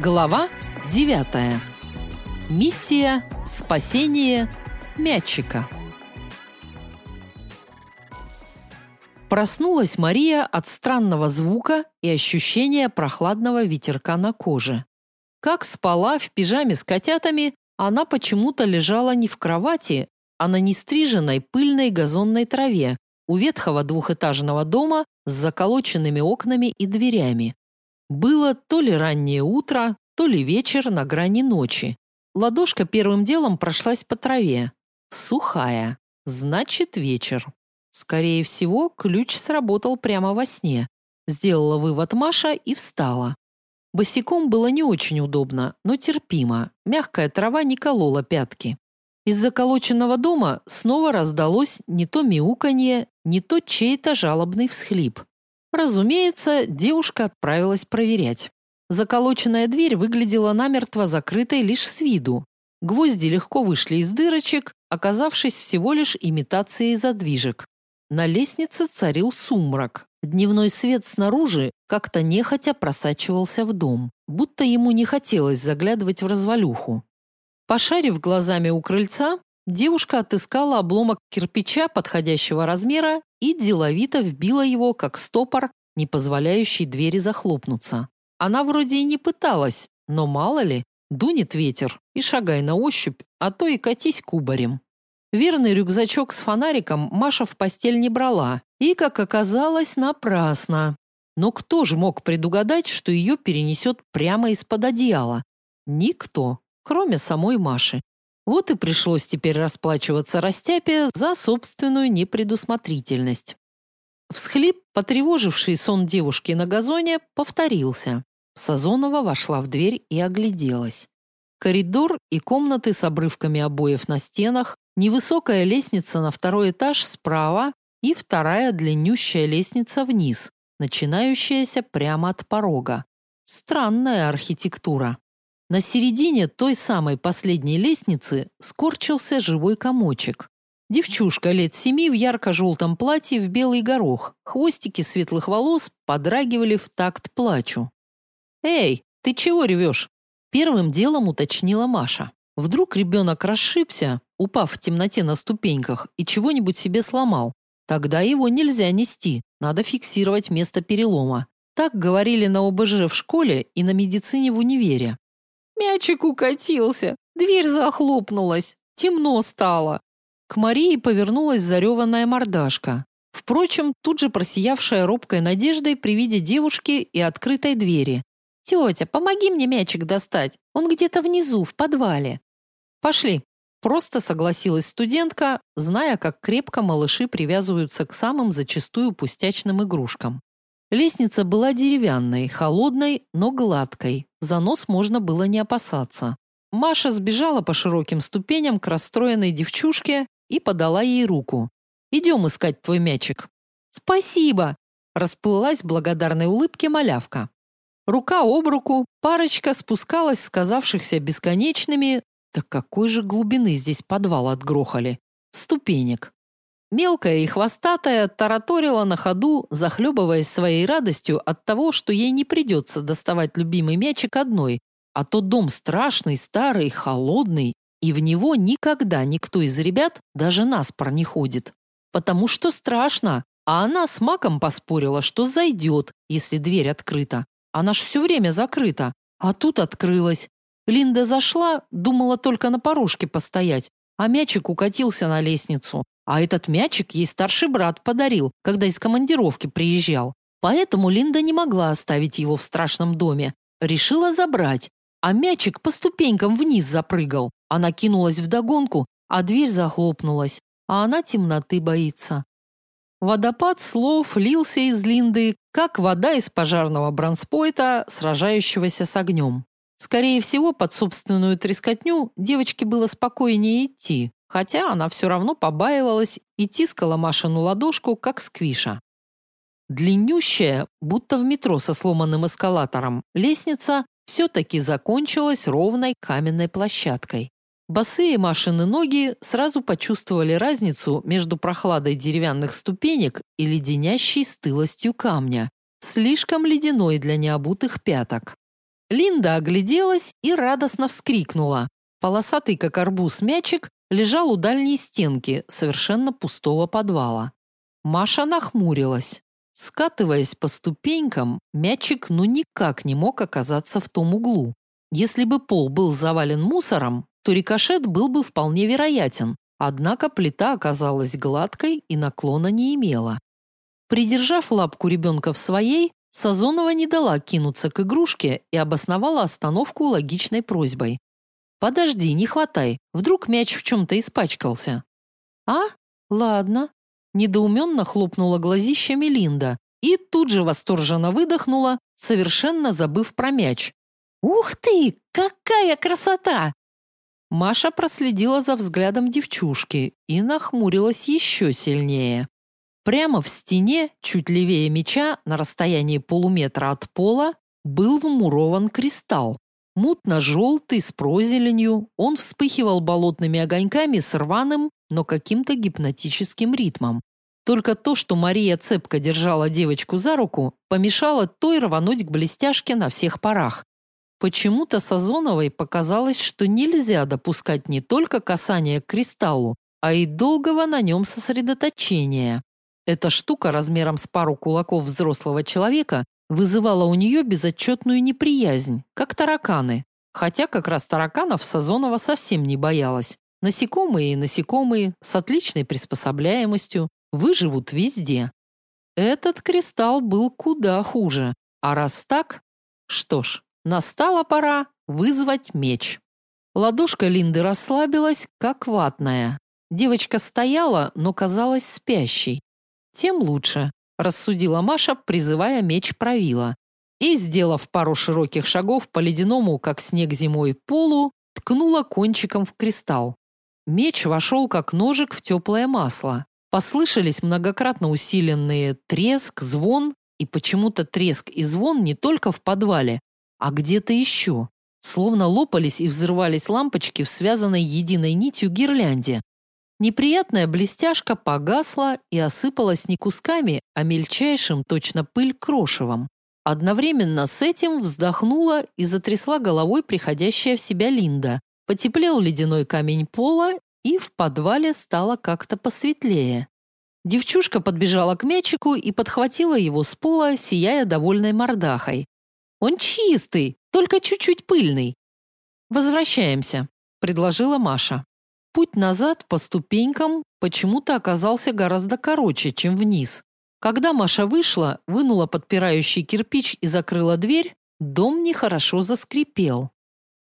Глава 9. Миссия спасение мячика. Проснулась Мария от странного звука и ощущения прохладного ветерка на коже. Как спала в пижаме с котятами, она почему-то лежала не в кровати, а на нестриженной пыльной газонной траве у ветхого двухэтажного дома с заколоченными окнами и дверями. Было то ли раннее утро, то ли вечер на грани ночи. Ладошка первым делом прошлась по траве. Сухая. Значит, вечер. Скорее всего, ключ сработал прямо во сне. Сделала вывод Маша и встала. Босиком было не очень удобно, но терпимо. Мягкая трава не колола пятки. Из заколоченного дома снова раздалось не то мяуканье, не то чей-то жалобный всхлип. Разумеется, девушка отправилась проверять. Заколоченная дверь выглядела намертво закрытой лишь с виду. Гвозди легко вышли из дырочек, оказавшись всего лишь имитацией задвижек. На лестнице царил сумрак. Дневной свет снаружи как-то нехотя просачивался в дом, будто ему не хотелось заглядывать в развалюху. Пошарив глазами у крыльца, девушка отыскала обломок кирпича подходящего размера и деловито вбила его, как стопор, не позволяющий двери захлопнуться. Она вроде и не пыталась, но мало ли, дунет ветер, и шагай на ощупь, а то и катись кубарем. Верный рюкзачок с фонариком Маша в постель не брала, и, как оказалось, напрасно. Но кто же мог предугадать, что ее перенесет прямо из-под одеяла? Никто, кроме самой Маши. Вот и пришлось теперь расплачиваться растяпе за собственную непредусмотрительность. Всхлип, потревоживший сон девушки на газоне, повторился. Сазонова вошла в дверь и огляделась. Коридор и комнаты с обрывками обоев на стенах, невысокая лестница на второй этаж справа и вторая длиннющая лестница вниз, начинающаяся прямо от порога. Странная архитектура. На середине той самой последней лестницы скорчился живой комочек. Девчушка лет семи в ярко-желтом платье в белый горох. Хвостики светлых волос подрагивали в такт плачу. «Эй, ты чего ревешь?» Первым делом уточнила Маша. Вдруг ребенок расшибся, упав в темноте на ступеньках, и чего-нибудь себе сломал. Тогда его нельзя нести, надо фиксировать место перелома. Так говорили на ОБЖ в школе и на медицине в универе. Мячик укатился, дверь захлопнулась, темно стало. К Марии повернулась зареванная мордашка. Впрочем, тут же просиявшая робкой надеждой при виде девушки и открытой двери. «Тетя, помоги мне мячик достать. Он где-то внизу, в подвале». «Пошли». Просто согласилась студентка, зная, как крепко малыши привязываются к самым зачастую пустячным игрушкам. Лестница была деревянной, холодной, но гладкой. За нос можно было не опасаться. Маша сбежала по широким ступеням к расстроенной девчушке и подала ей руку. «Идем искать твой мячик». «Спасибо!» – расплылась в благодарной улыбке малявка. Рука об руку, парочка спускалась с казавшихся бесконечными, так какой же глубины здесь подвал отгрохали, ступенек. Мелкая и хвостатая тараторила на ходу, захлебываясь своей радостью от того, что ей не придется доставать любимый мячик одной, а тот дом страшный, старый, холодный, и в него никогда никто из ребят даже наспор не ходит. Потому что страшно, а она с Маком поспорила, что зайдет, если дверь открыта. Она ж все время закрыта, а тут открылась. Линда зашла, думала только на порожке постоять, а мячик укатился на лестницу. А этот мячик ей старший брат подарил, когда из командировки приезжал. Поэтому Линда не могла оставить его в страшном доме. Решила забрать. А мячик по ступенькам вниз запрыгал. Она кинулась вдогонку, а дверь захлопнулась. А она темноты боится. Водопад слов лился из Линды, как вода из пожарного бронспойта, сражающегося с огнем. Скорее всего, под собственную трескотню девочке было спокойнее идти, хотя она все равно побаивалась и тискала Машину ладошку, как сквиша. Длиннющая, будто в метро со сломанным эскалатором, лестница все-таки закончилась ровной каменной площадкой. Босые Машины ноги сразу почувствовали разницу между прохладой деревянных ступенек и леденящей стылостью камня, слишком ледяной для необутых пяток. Линда огляделась и радостно вскрикнула. Полосатый как арбуз мячик лежал у дальней стенки совершенно пустого подвала. Маша нахмурилась. Скатываясь по ступенькам, мячик ну никак не мог оказаться в том углу. Если бы пол был завален мусором, то рикошет был бы вполне вероятен, однако плита оказалась гладкой и наклона не имела. Придержав лапку ребенка в своей, Сазонова не дала кинуться к игрушке и обосновала остановку логичной просьбой. «Подожди, не хватай, вдруг мяч в чем-то испачкался». «А? Ладно». Недоуменно хлопнула глазищами Линда и тут же восторженно выдохнула, совершенно забыв про мяч. «Ух ты, какая красота!» Маша проследила за взглядом девчушки и нахмурилась еще сильнее. Прямо в стене, чуть левее меча, на расстоянии полуметра от пола, был вмурован кристалл. Мутно-желтый, с прозеленью, он вспыхивал болотными огоньками с рваным, но каким-то гипнотическим ритмом. Только то, что Мария цепко держала девочку за руку, помешало той рвануть к блестяшке на всех парах. Почему-то Сазоновой показалось, что нельзя допускать не только касание к кристаллу, а и долгого на нем сосредоточения. Эта штука размером с пару кулаков взрослого человека вызывала у нее безотчетную неприязнь, как тараканы. Хотя как раз тараканов Сазонова совсем не боялась. Насекомые и насекомые с отличной приспособляемостью выживут везде. Этот кристалл был куда хуже. А раз так, что ж, настала пора вызвать меч. Ладошка Линды расслабилась, как ватная. Девочка стояла, но казалась спящей тем лучше, рассудила Маша, призывая меч правила. И, сделав пару широких шагов по ледяному, как снег зимой, полу, ткнула кончиком в кристалл. Меч вошел как ножик в теплое масло. Послышались многократно усиленные треск, звон, и почему-то треск и звон не только в подвале, а где-то еще. Словно лопались и взрывались лампочки в связанной единой нитью гирлянде. Неприятная блестяшка погасла и осыпалась не кусками, а мельчайшим, точно пыль, крошевом. Одновременно с этим вздохнула и затрясла головой приходящая в себя Линда. Потеплел ледяной камень пола, и в подвале стало как-то посветлее. Девчушка подбежала к мячику и подхватила его с пола, сияя довольной мордахой. «Он чистый, только чуть-чуть пыльный». «Возвращаемся», – предложила Маша. Путь назад по ступенькам почему-то оказался гораздо короче, чем вниз. Когда Маша вышла, вынула подпирающий кирпич и закрыла дверь, дом нехорошо заскрипел.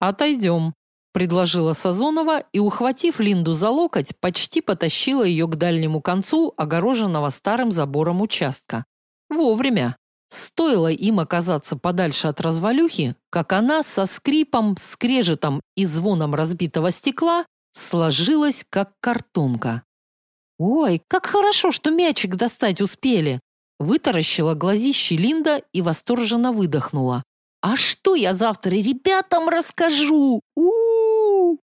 «Отойдем», – предложила Сазонова и, ухватив Линду за локоть, почти потащила ее к дальнему концу огороженного старым забором участка. Вовремя. Стоило им оказаться подальше от развалюхи, как она со скрипом, скрежетом и звоном разбитого стекла сложилась как картонка. Ой, как хорошо, что мячик достать успели. Вытаращила глазище Линда и восторженно выдохнула. А что я завтра ребятам расскажу? У, -у, -у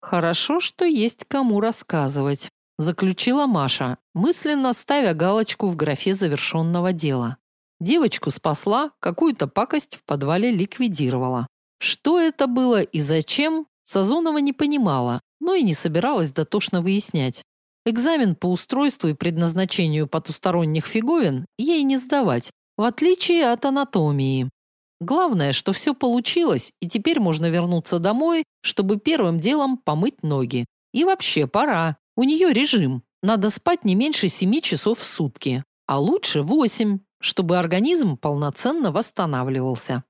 Хорошо, что есть кому рассказывать, заключила Маша, мысленно ставя галочку в графе завершенного дела. Девочку спасла, какую-то пакость в подвале ликвидировала. Что это было и зачем, Сазонова не понимала, но и не собиралась дотошно выяснять. Экзамен по устройству и предназначению потусторонних фиговин ей не сдавать, в отличие от анатомии. Главное, что все получилось, и теперь можно вернуться домой, чтобы первым делом помыть ноги. И вообще пора. У нее режим. Надо спать не меньше семи часов в сутки, а лучше восемь, чтобы организм полноценно восстанавливался.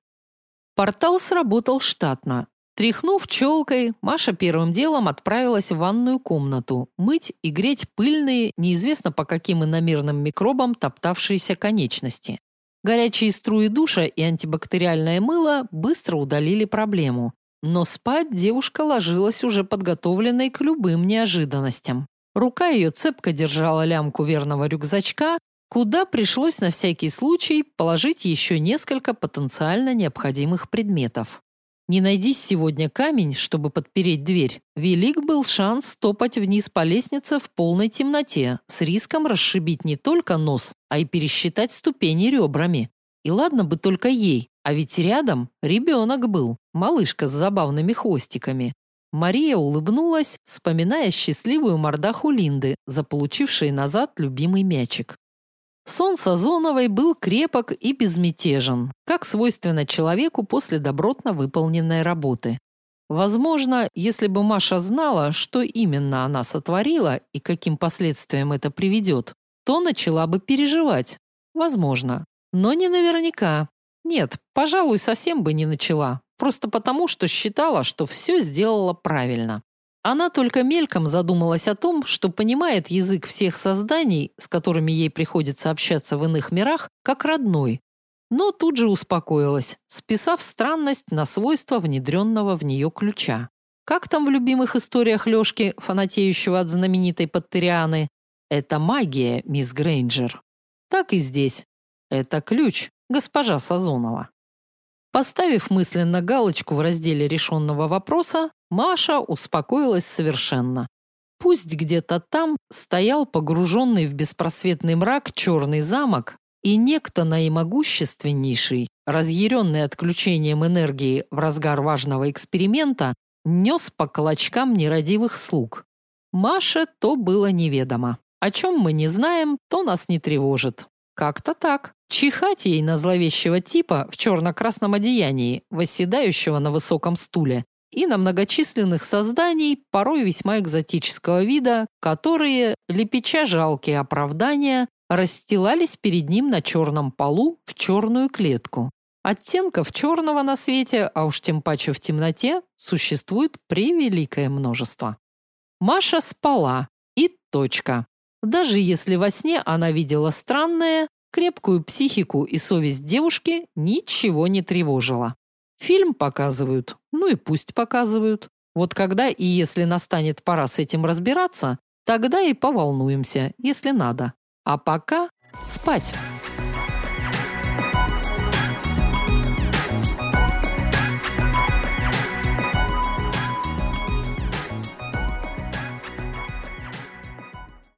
Портал сработал штатно, Тряхнув челкой, Маша первым делом отправилась в ванную комнату мыть и греть пыльные, неизвестно по каким иномерным микробам топтавшиеся конечности. Горячие струи душа и антибактериальное мыло быстро удалили проблему. Но спать девушка ложилась уже подготовленной к любым неожиданностям. Рука ее цепко держала лямку верного рюкзачка, куда пришлось на всякий случай положить еще несколько потенциально необходимых предметов. Не найдись сегодня камень, чтобы подпереть дверь, велик был шанс топать вниз по лестнице в полной темноте, с риском расшибить не только нос, а и пересчитать ступени ребрами. И ладно бы только ей, А ведь рядом ребенок был, малышка с забавными хвостиками. Мария улыбнулась, вспоминая счастливую мордаху Линды, заполучившей назад любимый мячик. Сон Сазоновой был крепок и безмятежен, как свойственно человеку после добротно выполненной работы. Возможно, если бы Маша знала, что именно она сотворила и каким последствиям это приведет, то начала бы переживать. Возможно, но не наверняка. Нет, пожалуй, совсем бы не начала, просто потому, что считала, что все сделала правильно. Она только мельком задумалась о том, что понимает язык всех созданий, с которыми ей приходится общаться в иных мирах, как родной. Но тут же успокоилась, списав странность на свойства внедренного в нее ключа. Как там в любимых историях Лёшки, фанатеющего от знаменитой Паттерианы? Это магия, мисс Грейнджер. Так и здесь. Это ключ, госпожа Сазонова. Поставив мысленно галочку в разделе решенного вопроса, Маша успокоилась совершенно. Пусть где-то там стоял погруженный в беспросветный мрак черный замок, и некто наимогущественнейший, разъяренный отключением энергии в разгар важного эксперимента, нес по колочкам нерадивых слуг. Маше то было неведомо. О чем мы не знаем, то нас не тревожит. Как-то так. Чихать ей на зловещего типа в черно-красном одеянии, восседающего на высоком стуле, и на многочисленных созданий, порой весьма экзотического вида, которые, лепеча жалкие оправдания, расстилались перед ним на черном полу в черную клетку. Оттенков черного на свете, а уж тем паче в темноте, существует превеликое множество. Маша спала. И точка. Даже если во сне она видела странное, крепкую психику и совесть девушки ничего не тревожило. Фильм показывают, ну и пусть показывают. Вот когда и если настанет пора с этим разбираться, тогда и поволнуемся, если надо. А пока спать.